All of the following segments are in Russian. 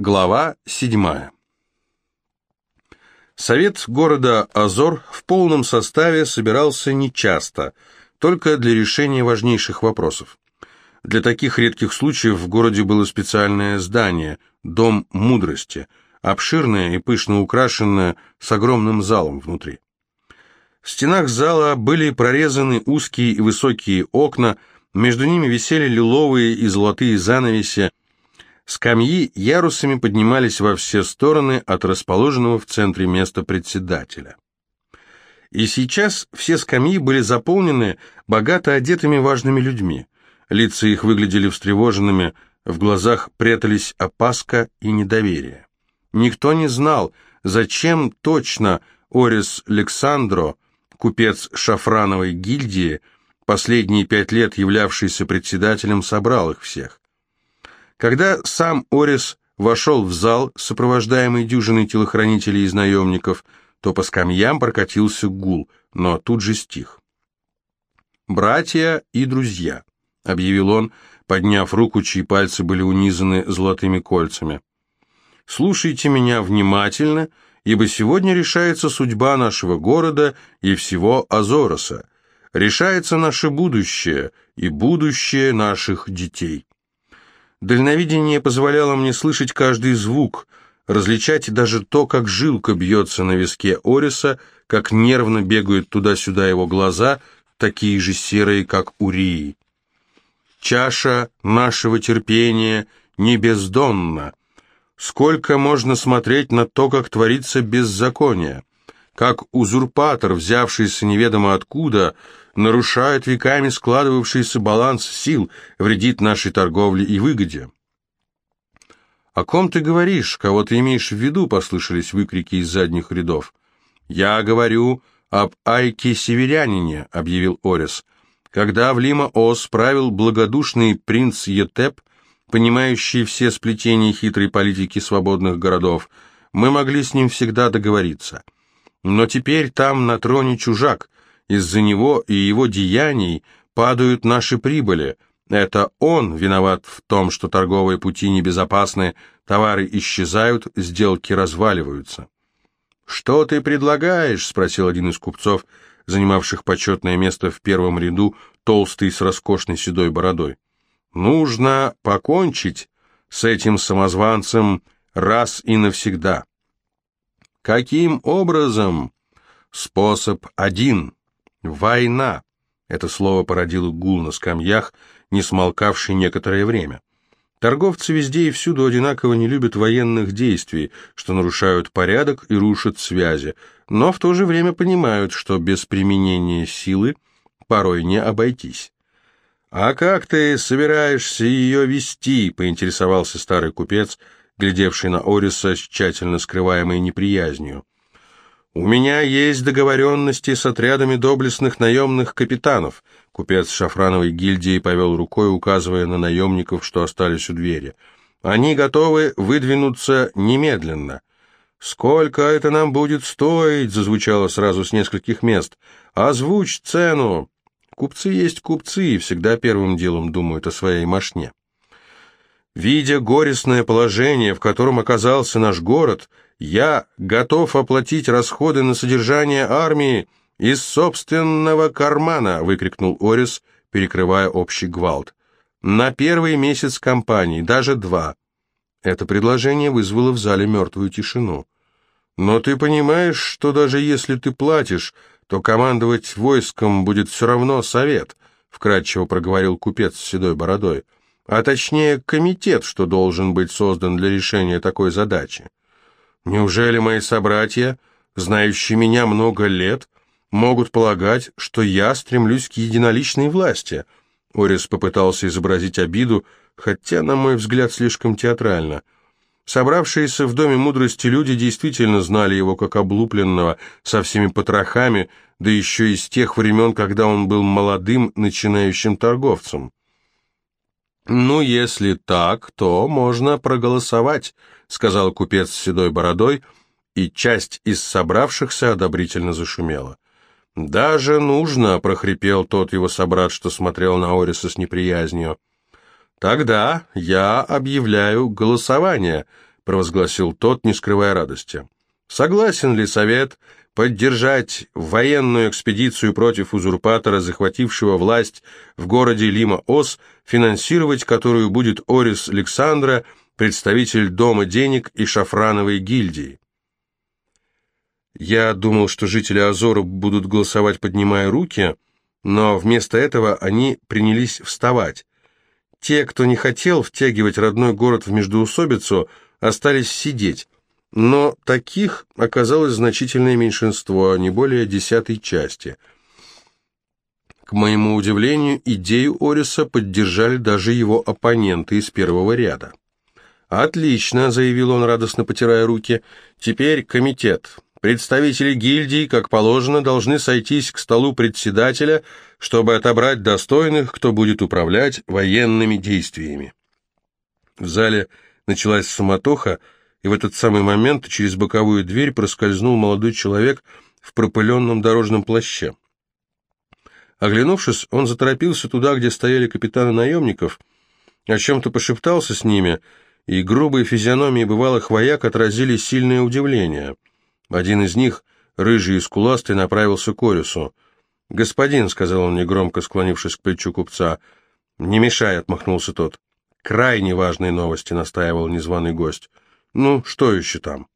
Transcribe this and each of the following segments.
Глава 7. Совет города Азор в полном составе собирался нечасто, только для решения важнейших вопросов. Для таких редких случаев в городе было специальное здание – Дом мудрости, обширное и пышно украшенное, с огромным залом внутри. В стенах зала были прорезаны узкие и высокие окна, между ними висели лиловые и золотые занавеси, Скамьи ярусами поднимались во все стороны от расположенного в центре места председателя. И сейчас все скамьи были заполнены богато одетыми важными людьми. Лица их выглядели встревоженными, в глазах прятались опаска и недоверие. Никто не знал, зачем точно Орис Александро, купец шафрановой гильдии, последние пять лет являвшийся председателем, собрал их всех. Когда сам Орис вошел в зал, сопровождаемый дюжиной телохранителей из наемников, то по скамьям прокатился гул, но тут же стих. «Братья и друзья», — объявил он, подняв руку, чьи пальцы были унизаны золотыми кольцами. «Слушайте меня внимательно, ибо сегодня решается судьба нашего города и всего Азороса. Решается наше будущее и будущее наших детей». Дальновидение позволяло мне слышать каждый звук, различать даже то, как жилка бьется на виске Ориса, как нервно бегают туда-сюда его глаза, такие же серые, как у Рии. Чаша нашего терпения не бездонна. Сколько можно смотреть на то, как творится беззаконие? Как узурпатор, взявшийся неведомо откуда, нарушает веками складывавшийся баланс сил, вредит нашей торговле и выгоде. «О ком ты говоришь? Кого ты имеешь в виду?» — послышались выкрики из задних рядов. «Я говорю об Айке Северянине», — объявил Орис. «Когда в Лима-Ос правил благодушный принц Етеп, понимающий все сплетения хитрой политики свободных городов, мы могли с ним всегда договориться. Но теперь там на троне чужак, из-за него и его деяний падают наши прибыли. Это он виноват в том, что торговые пути небезопасны, товары исчезают, сделки разваливаются. «Что ты предлагаешь?» — спросил один из купцов, занимавших почетное место в первом ряду, толстый с роскошной седой бородой. «Нужно покончить с этим самозванцем раз и навсегда». «Каким образом?» «Способ один. «Война!» Это слово породило гул на скамьях, не смолкавший некоторое время. Торговцы везде и всюду одинаково не любят военных действий, что нарушают порядок и рушат связи, но в то же время понимают, что без применения силы порой не обойтись. «А как ты собираешься ее вести?» — поинтересовался старый купец, глядевший на Ориса с тщательно скрываемой неприязнью. «У меня есть договоренности с отрядами доблестных наемных капитанов», купец Шафрановой гильдии повел рукой, указывая на наемников, что остались у двери. «Они готовы выдвинуться немедленно». «Сколько это нам будет стоить?» — зазвучало сразу с нескольких мест. «Озвучь цену!» Купцы есть купцы и всегда первым делом думают о своей мошне. Видя горестное положение, в котором оказался наш город, я готов оплатить расходы на содержание армии из собственного кармана, выкрикнул Орис, перекрывая общий гвалт. На первый месяц кампании, даже два. Это предложение вызвало в зале мертвую тишину. Но ты понимаешь, что даже если ты платишь, то командовать войском будет все равно совет, вкратчиво проговорил купец с седой бородой, а точнее комитет, что должен быть создан для решения такой задачи. Неужели мои собратья, знающие меня много лет, могут полагать, что я стремлюсь к единоличной власти?» Орис попытался изобразить обиду, хотя, на мой взгляд, слишком театрально. Собравшиеся в Доме мудрости люди действительно знали его как облупленного, со всеми потрохами, да еще из тех времен, когда он был молодым начинающим торговцем. «Ну, если так, то можно проголосовать», — сказал купец с седой бородой, и часть из собравшихся одобрительно зашумела. «Даже нужно», — прохрипел тот его собрат, что смотрел на Ориса с неприязнью. «Тогда я объявляю голосование», —— провозгласил тот, не скрывая радости. «Согласен ли совет поддержать военную экспедицию против узурпатора, захватившего власть в городе Лима-Ос, финансировать которую будет Орис Александра, представитель Дома денег и Шафрановой гильдии?» Я думал, что жители Азора будут голосовать, поднимая руки, но вместо этого они принялись вставать. Те, кто не хотел втягивать родной город в междоусобицу, остались сидеть, но таких оказалось значительное меньшинство, не более десятой части. К моему удивлению, идею Ориса поддержали даже его оппоненты из первого ряда. «Отлично», — заявил он, радостно потирая руки, — «теперь комитет. Представители гильдии, как положено, должны сойтись к столу председателя, чтобы отобрать достойных, кто будет управлять военными действиями. В зале началась суматоха, и в этот самый момент через боковую дверь проскользнул молодой человек в пропыленном дорожном плаще. Оглянувшись, он заторопился туда, где стояли капитаны наемников, о чем-то пошептался с ними, и грубые физиономии бывалых вояк отразили сильное удивление — один из них, рыжий и скуластый, направился к Орису. «Господин», — сказал он негромко, склонившись к плечу купца, — «не мешай», — отмахнулся тот. «Крайне важные новости», — настаивал незваный гость. «Ну, что еще там?»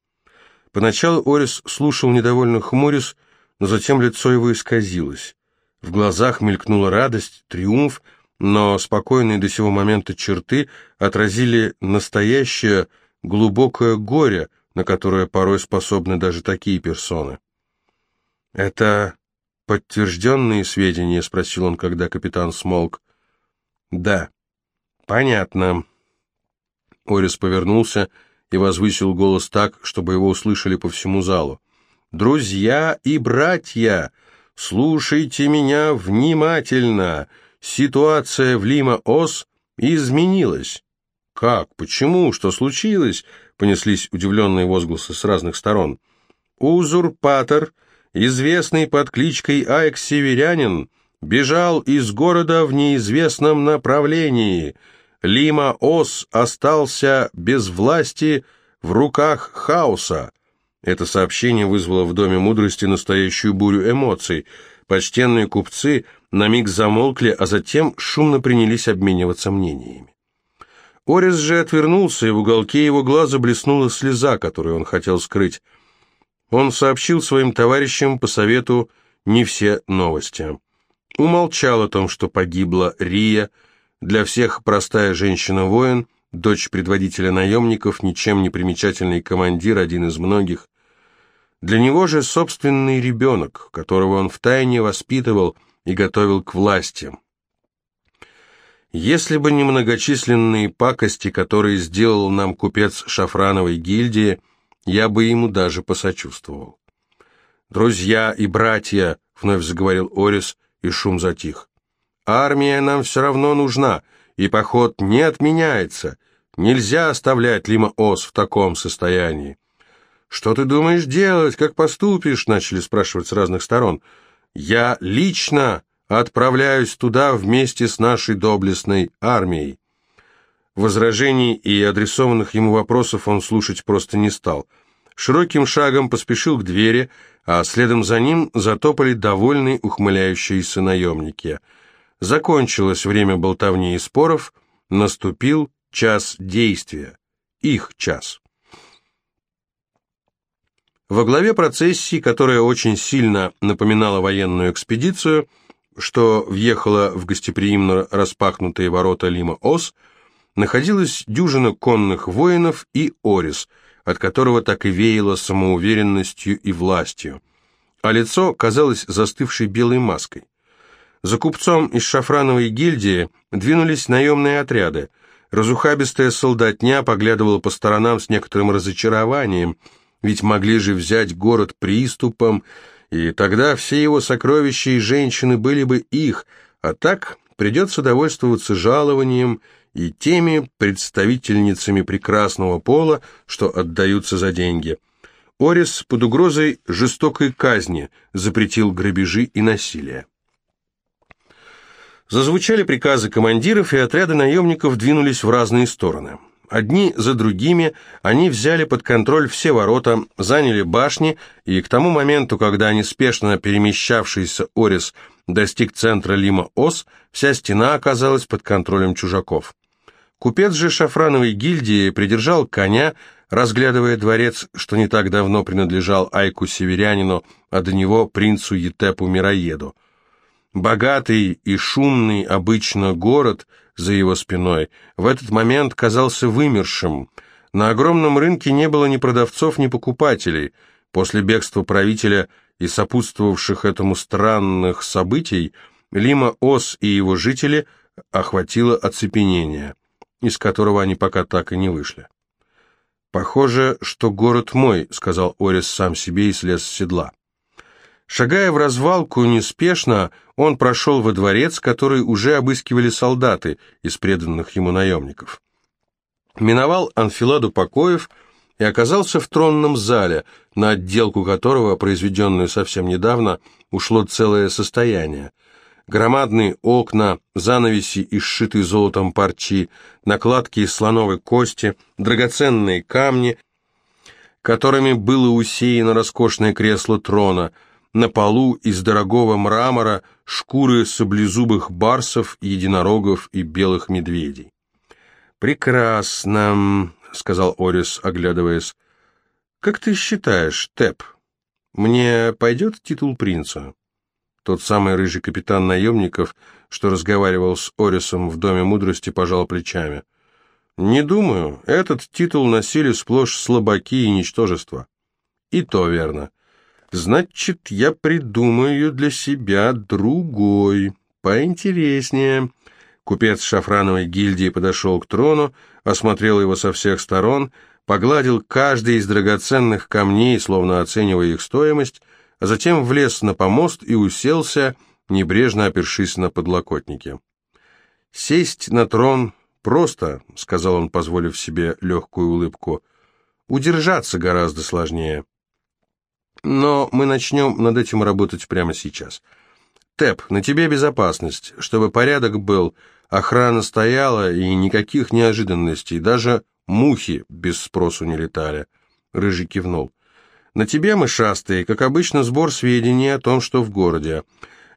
Поначалу Орис слушал недовольно хмурясь, но затем лицо его исказилось. В глазах мелькнула радость, триумф, но спокойные до сего момента черты отразили настоящее глубокое горе, на которое порой способны даже такие персоны. «Это подтвержденные сведения?» — спросил он, когда капитан смолк. «Да». «Понятно». Орис повернулся и возвысил голос так, чтобы его услышали по всему залу. «Друзья и братья, слушайте меня внимательно. Ситуация в Лима-Ос изменилась». «Как? Почему? Что случилось?» понеслись удивленные возгласы с разных сторон. «Узурпатор, известный под кличкой Айк-Северянин, бежал из города в неизвестном направлении. Лима-Ос остался без власти в руках хаоса». Это сообщение вызвало в Доме мудрости настоящую бурю эмоций. Почтенные купцы на миг замолкли, а затем шумно принялись обмениваться мнениями. Орис же отвернулся, и в уголке его глаза блеснула слеза, которую он хотел скрыть. Он сообщил своим товарищам по совету не все новости. Умолчал о том, что погибла Рия, для всех простая женщина-воин, дочь предводителя наемников, ничем не примечательный командир, один из многих. Для него же собственный ребенок, которого он втайне воспитывал и готовил к власти. Если бы не многочисленные пакости, которые сделал нам купец Шафрановой гильдии, я бы ему даже посочувствовал. «Друзья и братья», — вновь заговорил Орис, и шум затих. «Армия нам все равно нужна, и поход не отменяется. Нельзя оставлять Лима-Ос в таком состоянии». «Что ты думаешь делать? Как поступишь?» — начали спрашивать с разных сторон. «Я лично Отправляюсь туда вместе с нашей доблестной армией». Возражений и адресованных ему вопросов он слушать просто не стал. Широким шагом поспешил к двери, а следом за ним затопали довольные ухмыляющиеся наемники. Закончилось время болтовни и споров, наступил час действия. Их час. Во главе процессии, которая очень сильно напоминала военную экспедицию, что въехала в гостеприимно распахнутые ворота Лима-Ос, находилась дюжина конных воинов и Орис, от которого так и веяло самоуверенностью и властью, а лицо казалось застывшей белой маской. За купцом из шафрановой гильдии двинулись наемные отряды. Разухабистая солдатня поглядывала по сторонам с некоторым разочарованием, ведь могли же взять город приступом, и тогда все его сокровища и женщины были бы их, а так придется довольствоваться жалованием и теми представительницами прекрасного пола, что отдаются за деньги. Орис под угрозой жестокой казни запретил грабежи и насилие. Зазвучали приказы командиров, и отряды наемников двинулись в разные стороны. Одни за другими они взяли под контроль все ворота, заняли башни, и к тому моменту, когда неспешно перемещавшийся Орис достиг центра Лима-Ос, вся стена оказалась под контролем чужаков. Купец же шафрановой гильдии придержал коня, разглядывая дворец, что не так давно принадлежал Айку-северянину, а до него принцу Етепу-мироеду. Богатый и шумный обычно город за его спиной в этот момент казался вымершим. На огромном рынке не было ни продавцов, ни покупателей. После бегства правителя и сопутствовавших этому странных событий Лима Ос и его жители охватило оцепенение, из которого они пока так и не вышли. «Похоже, что город мой», — сказал Орис сам себе и слез с седла. Шагая в развалку неспешно, он прошел во дворец, который уже обыскивали солдаты из преданных ему наемников. Миновал анфиладу покоев и оказался в тронном зале, на отделку которого, произведенную совсем недавно, ушло целое состояние. Громадные окна, занавеси из сшитой золотом парчи, накладки из слоновой кости, драгоценные камни, которыми было усеяно роскошное кресло трона — на полу из дорогого мрамора шкуры саблезубых барсов, единорогов и белых медведей. «Прекрасно», — сказал Орис, оглядываясь. «Как ты считаешь, Теп, мне пойдет титул принца?» Тот самый рыжий капитан наемников, что разговаривал с Орисом в Доме мудрости, пожал плечами. «Не думаю. Этот титул носили сплошь слабаки и ничтожества». «И то верно. Значит, я придумаю для себя другой, поинтереснее. Купец шафрановой гильдии подошел к трону, осмотрел его со всех сторон, погладил каждый из драгоценных камней, словно оценивая их стоимость, а затем влез на помост и уселся, небрежно опершись на подлокотники. «Сесть на трон просто», — сказал он, позволив себе легкую улыбку, — «удержаться гораздо сложнее». Но мы начнем над этим работать прямо сейчас. Тэп, на тебе безопасность, чтобы порядок был, охрана стояла и никаких неожиданностей, даже мухи без спросу не летали. Рыжий кивнул. На тебе, мышастый, как обычно, сбор сведений о том, что в городе.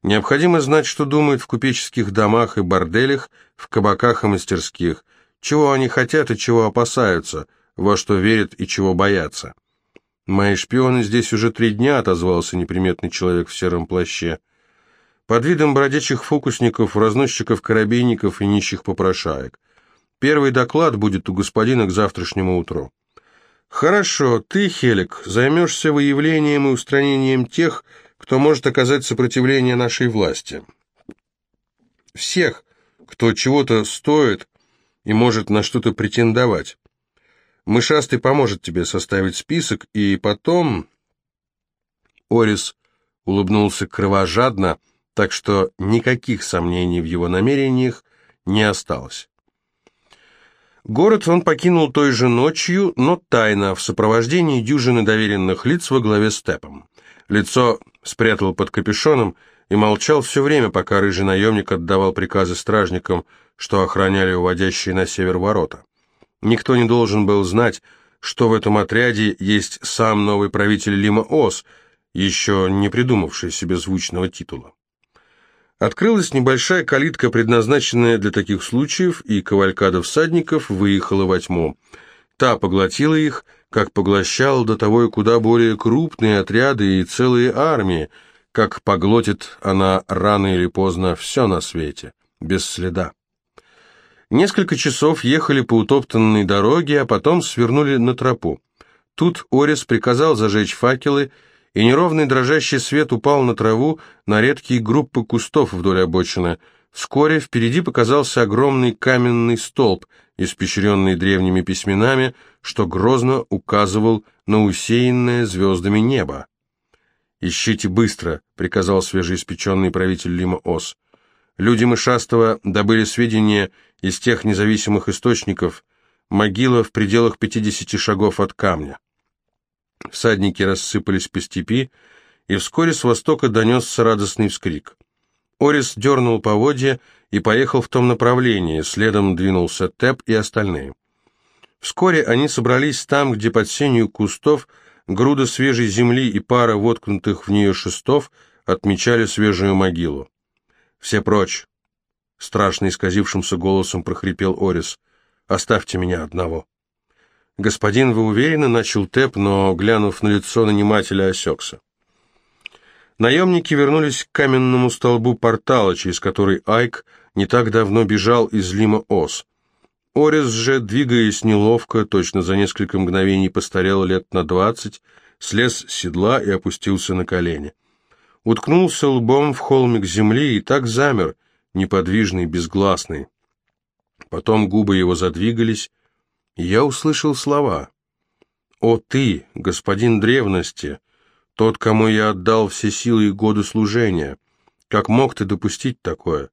Необходимо знать, что думают в купеческих домах и борделях, в кабаках и мастерских, чего они хотят и чего опасаются, во что верят и чего боятся. «Мои шпионы здесь уже три дня», — отозвался неприметный человек в сером плаще. «Под видом бродячих фокусников, разносчиков коробейников и нищих попрошаек. Первый доклад будет у господина к завтрашнему утру». «Хорошо, ты, Хелик, займешься выявлением и устранением тех, кто может оказать сопротивление нашей власти. Всех, кто чего-то стоит и может на что-то претендовать. Мышастый поможет тебе составить список, и потом...» Орис улыбнулся кровожадно, так что никаких сомнений в его намерениях не осталось. Город он покинул той же ночью, но тайно, в сопровождении дюжины доверенных лиц во главе с Тепом. Лицо спрятал под капюшоном и молчал все время, пока рыжий наемник отдавал приказы стражникам, что охраняли уводящие на север ворота. Никто не должен был знать, что в этом отряде есть сам новый правитель Лима-Ос, еще не придумавший себе звучного титула. Открылась небольшая калитка, предназначенная для таких случаев, и кавалькада всадников выехала во тьму. Та поглотила их, как поглощала до того и куда более крупные отряды и целые армии, как поглотит она рано или поздно все на свете, без следа. Несколько часов ехали по утоптанной дороге, а потом свернули на тропу. Тут Орис приказал зажечь факелы, и неровный дрожащий свет упал на траву на редкие группы кустов вдоль обочины. Вскоре впереди показался огромный каменный столб, испещренный древними письменами, что грозно указывал на усеянное звездами небо. «Ищите быстро», — приказал свежеиспеченный правитель Лима-Ос. Люди Мышастого добыли сведения из тех независимых источников, могила в пределах 50 шагов от камня. Всадники рассыпались по степи, и вскоре с востока донесся радостный вскрик. Орис дернул поводья и поехал в том направлении, следом двинулся Теп и остальные. Вскоре они собрались там, где под сенью кустов груда свежей земли и пара воткнутых в нее шестов отмечали свежую могилу. «Все прочь!» — страшно исказившимся голосом прохрипел Орис. «Оставьте меня одного». «Господин, вы уверены?» — начал Теп, но, глянув на лицо нанимателя, осекся. Наемники вернулись к каменному столбу портала, через который Айк не так давно бежал из Лима-Ос. Орис же, двигаясь неловко, точно за несколько мгновений постарел лет на двадцать, слез с седла и опустился на колени. Уткнулся лбом в холмик земли и так замер, неподвижный, безгласный. Потом губы его задвигались, и я услышал слова. «О ты, господин древности, тот, кому я отдал все силы и годы служения! Как мог ты допустить такое?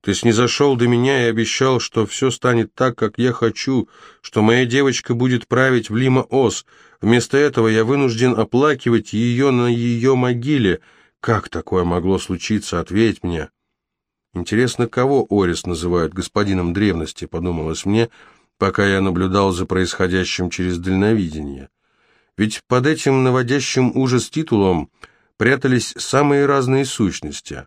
Ты снизошел до меня и обещал, что все станет так, как я хочу, что моя девочка будет править в Лима-Ос. Вместо этого я вынужден оплакивать ее на ее могиле. Как такое могло случиться? Ответь мне!» «Интересно, кого Орис называют господином древности?» — подумалось мне, — пока я наблюдал за происходящим через дальновидение. Ведь под этим наводящим ужас титулом прятались самые разные сущности.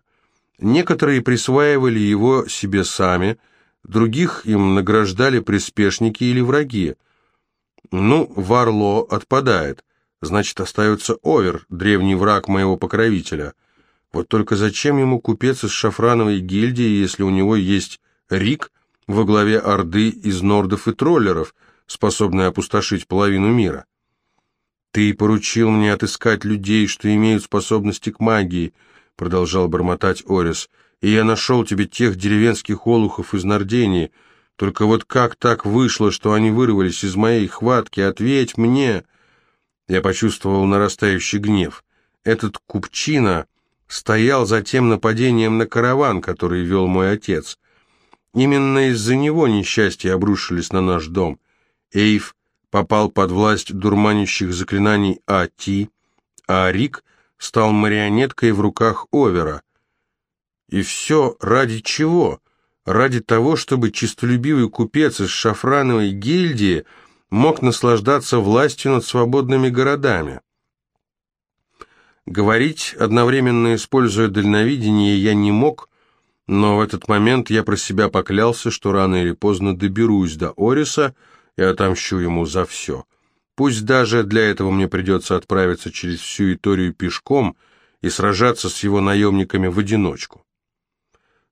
Некоторые присваивали его себе сами, других им награждали приспешники или враги. Ну, Варло отпадает, значит, остается Овер, древний враг моего покровителя. Вот только зачем ему купец из шафрановой гильдии, если у него есть Рик, во главе орды из нордов и троллеров, способной опустошить половину мира. «Ты поручил мне отыскать людей, что имеют способности к магии», — продолжал бормотать Орис, «и я нашел тебе тех деревенских олухов из Нордении. Только вот как так вышло, что они вырвались из моей хватки? Ответь мне!» Я почувствовал нарастающий гнев. Этот купчина стоял за тем нападением на караван, который вел мой отец — Именно из-за него несчастья обрушились на наш дом. Эйв попал под власть дурманящих заклинаний Ати, а Рик стал марионеткой в руках Овера. И все ради чего? Ради того, чтобы чистолюбивый купец из шафрановой гильдии мог наслаждаться властью над свободными городами. Говорить, одновременно используя дальновидение, я не мог, но в этот момент я про себя поклялся, что рано или поздно доберусь до Ориса и отомщу ему за все. Пусть даже для этого мне придется отправиться через всю Иторию пешком и сражаться с его наемниками в одиночку.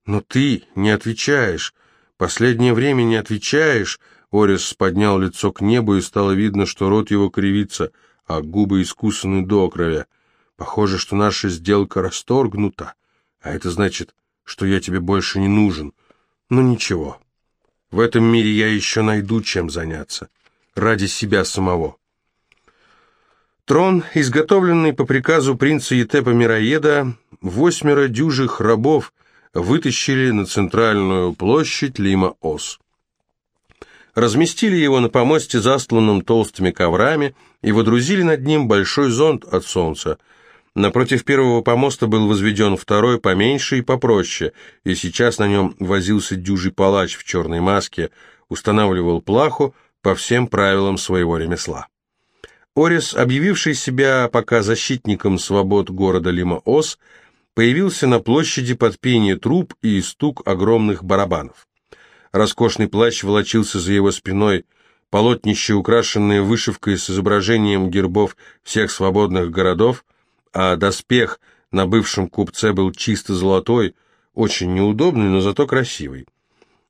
«Но ты не отвечаешь. Последнее время не отвечаешь». Орис поднял лицо к небу, и стало видно, что рот его кривится, а губы искусаны до крови. Похоже, что наша сделка расторгнута, а это значит, что я тебе больше не нужен. Но ничего. В этом мире я еще найду чем заняться. Ради себя самого. Трон, изготовленный по приказу принца Етепа Мироеда, восьмеро дюжих рабов вытащили на центральную площадь Лима-Ос. Разместили его на помосте, застланном толстыми коврами, и водрузили над ним большой зонт от солнца – Напротив первого помоста был возведен второй, поменьше и попроще, и сейчас на нем возился дюжий палач в черной маске, устанавливал плаху по всем правилам своего ремесла. Орис, объявивший себя пока защитником свобод города Лима-Ос, появился на площади под пение труб и стук огромных барабанов. Роскошный плащ волочился за его спиной, полотнище, украшенное вышивкой с изображением гербов всех свободных городов – а доспех на бывшем купце был чисто золотой, очень неудобный, но зато красивый.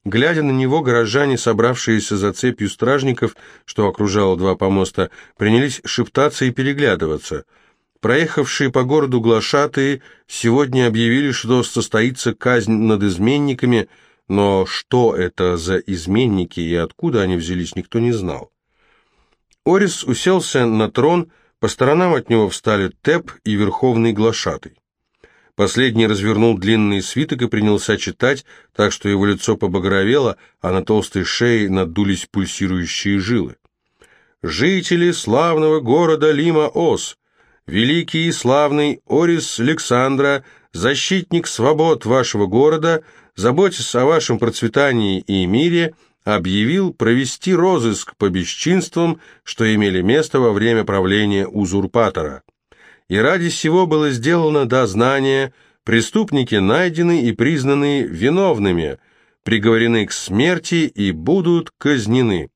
Глядя на него, горожане, собравшиеся за цепью стражников, что окружало два помоста, принялись шептаться и переглядываться. Проехавшие по городу глашатые сегодня объявили, что состоится казнь над изменниками, но что это за изменники и откуда они взялись, никто не знал. Орис уселся на трон, по сторонам от него встали Теп и Верховный Глашатый. Последний развернул длинный свиток и принялся читать, так что его лицо побагровело, а на толстой шее надулись пульсирующие жилы. «Жители славного города Лима-Ос, великий и славный Орис Александра, защитник свобод вашего города, заботясь о вашем процветании и мире, объявил провести розыск по бесчинствам, что имели место во время правления узурпатора. И ради сего было сделано дознание, преступники найдены и признаны виновными, приговорены к смерти и будут казнены.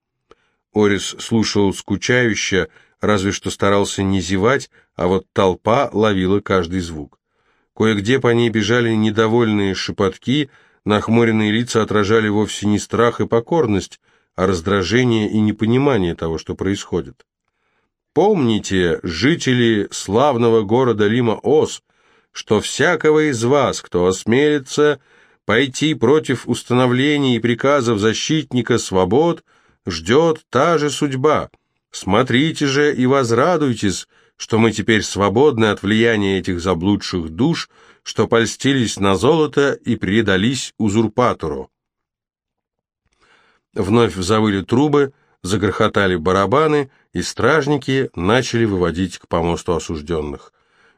Орис слушал скучающе, разве что старался не зевать, а вот толпа ловила каждый звук. Кое-где по ней бежали недовольные шепотки, нахмуренные лица отражали вовсе не страх и покорность, а раздражение и непонимание того, что происходит. Помните, жители славного города Лима-Ос, что всякого из вас, кто осмелится пойти против установлений и приказов защитника свобод, ждет та же судьба. Смотрите же и возрадуйтесь, что мы теперь свободны от влияния этих заблудших душ, что польстились на золото и предались узурпатору. Вновь завыли трубы, загрохотали барабаны, и стражники начали выводить к помосту осужденных.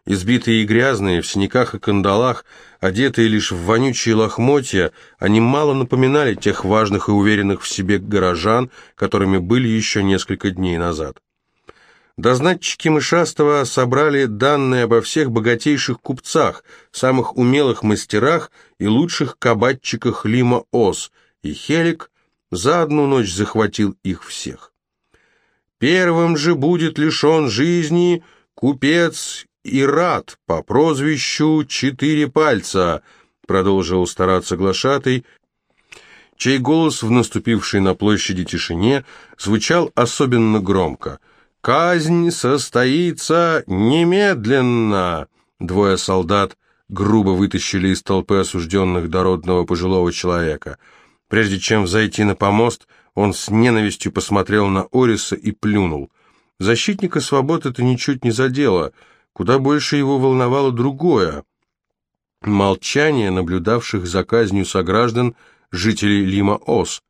Избитые и грязные, в синяках и кандалах, одетые лишь в вонючие лохмотья, они мало напоминали тех важных и уверенных в себе горожан, которыми были еще несколько дней назад. Дознатчики Мышастого собрали данные обо всех богатейших купцах, самых умелых мастерах и лучших кабатчиках Лима-Ос, и Хелик за одну ночь захватил их всех. Первым же будет лишен жизни купец Ират по прозвищу «Четыре пальца», продолжил стараться глашатый, чей голос в наступившей на площади тишине звучал особенно громко – «Казнь состоится немедленно!» Двое солдат грубо вытащили из толпы осужденных дородного пожилого человека. Прежде чем взойти на помост, он с ненавистью посмотрел на Ориса и плюнул. Защитника свобод это ничуть не задело, куда больше его волновало другое. Молчание наблюдавших за казнью сограждан жителей Лима-Ос.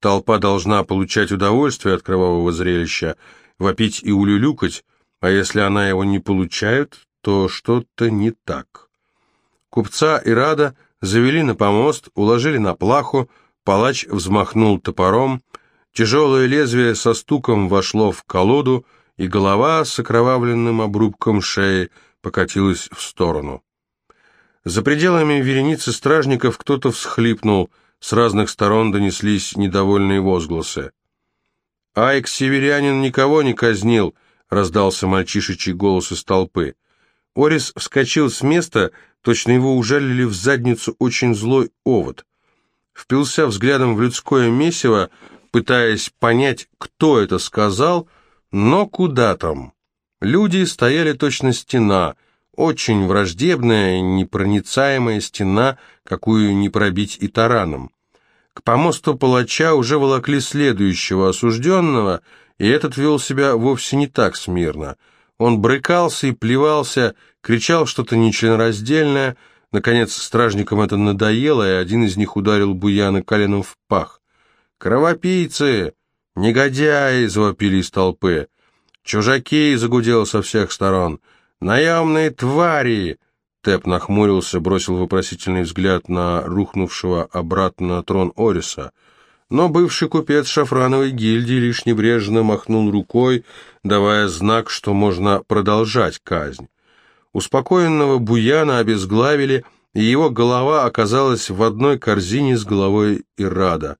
Толпа должна получать удовольствие от кровавого зрелища, вопить и улюлюкать, а если она его не получает, то что-то не так. Купца и Рада завели на помост, уложили на плаху, палач взмахнул топором, тяжелое лезвие со стуком вошло в колоду, и голова с окровавленным обрубком шеи покатилась в сторону. За пределами вереницы стражников кто-то всхлипнул, с разных сторон донеслись недовольные возгласы. «Айк Северянин никого не казнил», — раздался мальчишечий голос из толпы. Орис вскочил с места, точно его ужалили в задницу очень злой овод. Впился взглядом в людское месиво, пытаясь понять, кто это сказал, но куда там. Люди стояли точно стена, очень враждебная, непроницаемая стена, какую не пробить и тараном. К помосту палача уже волокли следующего осужденного, и этот вел себя вовсе не так смирно. Он брыкался и плевался, кричал что-то нечленораздельное. Наконец стражникам это надоело, и один из них ударил Буяна коленом в пах. «Кровопийцы! Негодяи!» — завопили из толпы. «Чужаки!» — загудело со всех сторон. «Наемные твари!» Теп нахмурился, бросил вопросительный взгляд на рухнувшего обратно на трон Ориса. Но бывший купец шафрановой гильдии лишь небрежно махнул рукой, давая знак, что можно продолжать казнь. Успокоенного Буяна обезглавили, и его голова оказалась в одной корзине с головой Ирада.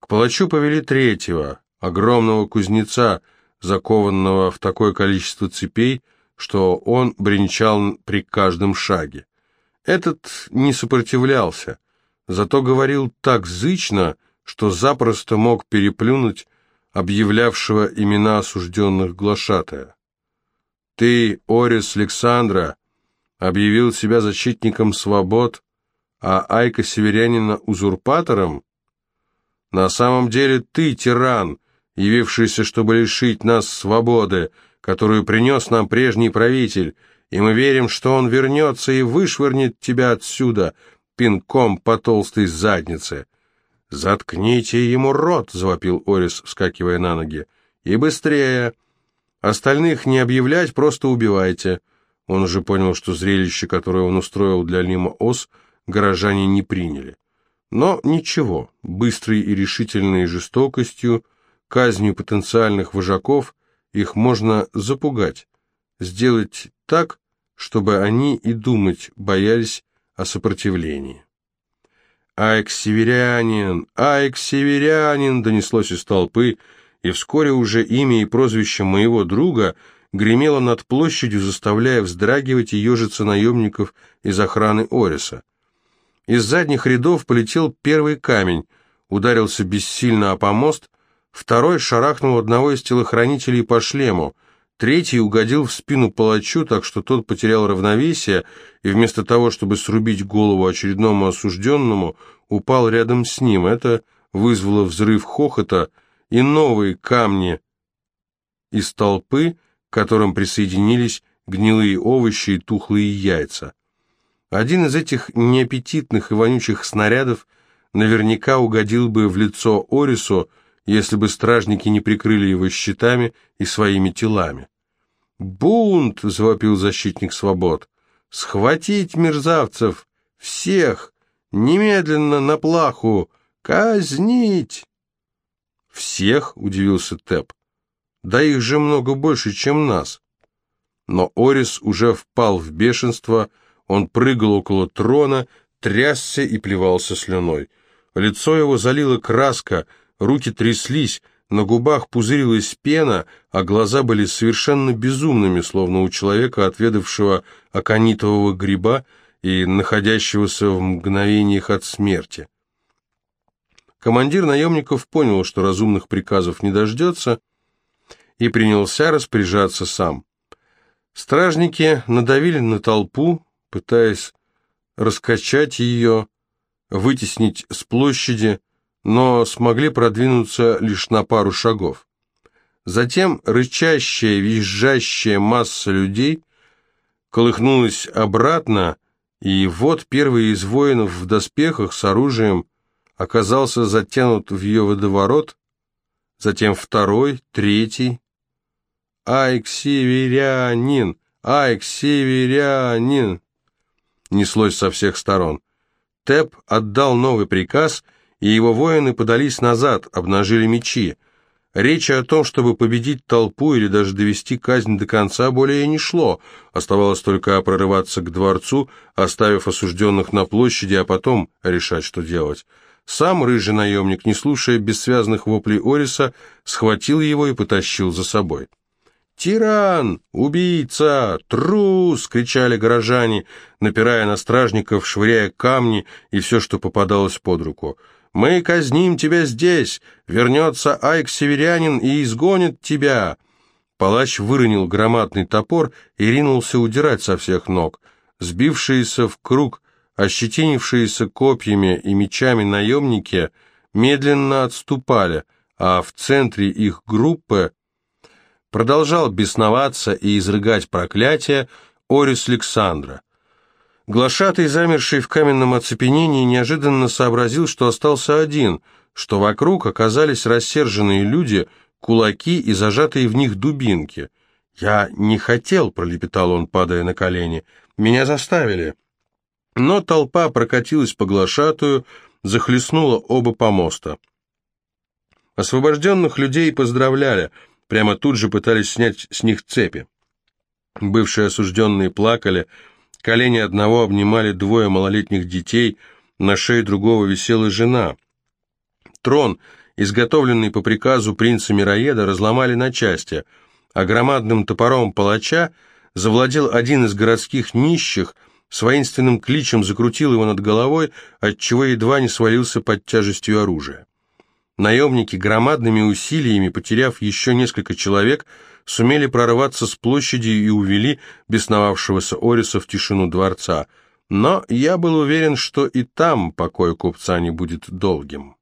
К палачу повели третьего, огромного кузнеца, закованного в такое количество цепей, что он бренчал при каждом шаге. Этот не сопротивлялся, зато говорил так зычно, что запросто мог переплюнуть объявлявшего имена осужденных глашатая. «Ты, Орис Александра, объявил себя защитником свобод, а Айка Северянина узурпатором? На самом деле ты тиран, явившийся, чтобы лишить нас свободы, которую принес нам прежний правитель, и мы верим, что он вернется и вышвырнет тебя отсюда пинком по толстой заднице». «Заткните ему рот!» — завопил Орис, вскакивая на ноги. «И быстрее! Остальных не объявлять, просто убивайте!» Он уже понял, что зрелище, которое он устроил для Лима Ос, горожане не приняли. Но ничего, быстрой и решительной жестокостью, казнью потенциальных вожаков их можно запугать, сделать так, чтобы они и думать боялись о сопротивлении. «Айк-северянин! Айк-северянин!» донеслось из толпы, и вскоре уже имя и прозвище моего друга гремело над площадью, заставляя вздрагивать и ежиться наемников из охраны Ориса. Из задних рядов полетел первый камень, ударился бессильно о помост, второй шарахнул одного из телохранителей по шлему — Третий угодил в спину палачу, так что тот потерял равновесие и вместо того, чтобы срубить голову очередному осужденному, упал рядом с ним. Это вызвало взрыв хохота и новые камни из толпы, к которым присоединились гнилые овощи и тухлые яйца. Один из этих неаппетитных и вонючих снарядов наверняка угодил бы в лицо Орису, если бы стражники не прикрыли его щитами и своими телами. «Бунт!» — завопил защитник свобод. «Схватить мерзавцев! Всех! Немедленно на плаху! Казнить!» «Всех?» — удивился Тэп. «Да их же много больше, чем нас!» Но Орис уже впал в бешенство, он прыгал около трона, трясся и плевался слюной. Лицо его залило краска — руки тряслись, на губах пузырилась пена, а глаза были совершенно безумными, словно у человека, отведавшего аконитового гриба и находящегося в мгновениях от смерти. Командир наемников понял, что разумных приказов не дождется, и принялся распоряжаться сам. Стражники надавили на толпу, пытаясь раскачать ее, вытеснить с площади, но смогли продвинуться лишь на пару шагов. Затем рычащая, визжащая масса людей колыхнулась обратно, и вот первый из воинов в доспехах с оружием оказался затянут в ее водоворот, затем второй, третий. «Айк, северянин! Айк, северянин!» Неслось со всех сторон. Тэп отдал новый приказ — и его воины подались назад, обнажили мечи. Речи о том, чтобы победить толпу или даже довести казнь до конца, более не шло. Оставалось только прорываться к дворцу, оставив осужденных на площади, а потом решать, что делать. Сам рыжий наемник, не слушая бессвязных воплей Ориса, схватил его и потащил за собой. «Тиран! Убийца! Трус!» — кричали горожане, напирая на стражников, швыряя камни и все, что попадалось под руку. Мы казним тебя здесь, вернется Айк-северянин и изгонит тебя!» Палач выронил громадный топор и ринулся удирать со всех ног. Сбившиеся в круг, ощетинившиеся копьями и мечами наемники медленно отступали, а в центре их группы продолжал бесноваться и изрыгать проклятия Орис Александра. Глашатый, замерший в каменном оцепенении, неожиданно сообразил, что остался один, что вокруг оказались рассерженные люди, кулаки и зажатые в них дубинки. «Я не хотел», — пролепетал он, падая на колени, — «меня заставили». Но толпа прокатилась по глашатую, захлестнула оба помоста. Освобожденных людей поздравляли, прямо тут же пытались снять с них цепи. Бывшие осужденные плакали, — Колени одного обнимали двое малолетних детей, на шее другого висела жена. Трон, изготовленный по приказу принца Мироеда, разломали на части, а громадным топором палача завладел один из городских нищих, с воинственным кличем закрутил его над головой, отчего едва не свалился под тяжестью оружия. Наемники громадными усилиями, потеряв еще несколько человек, сумели прорваться с площади и увели бесновавшегося Ориса в тишину дворца. Но я был уверен, что и там покой купца не будет долгим.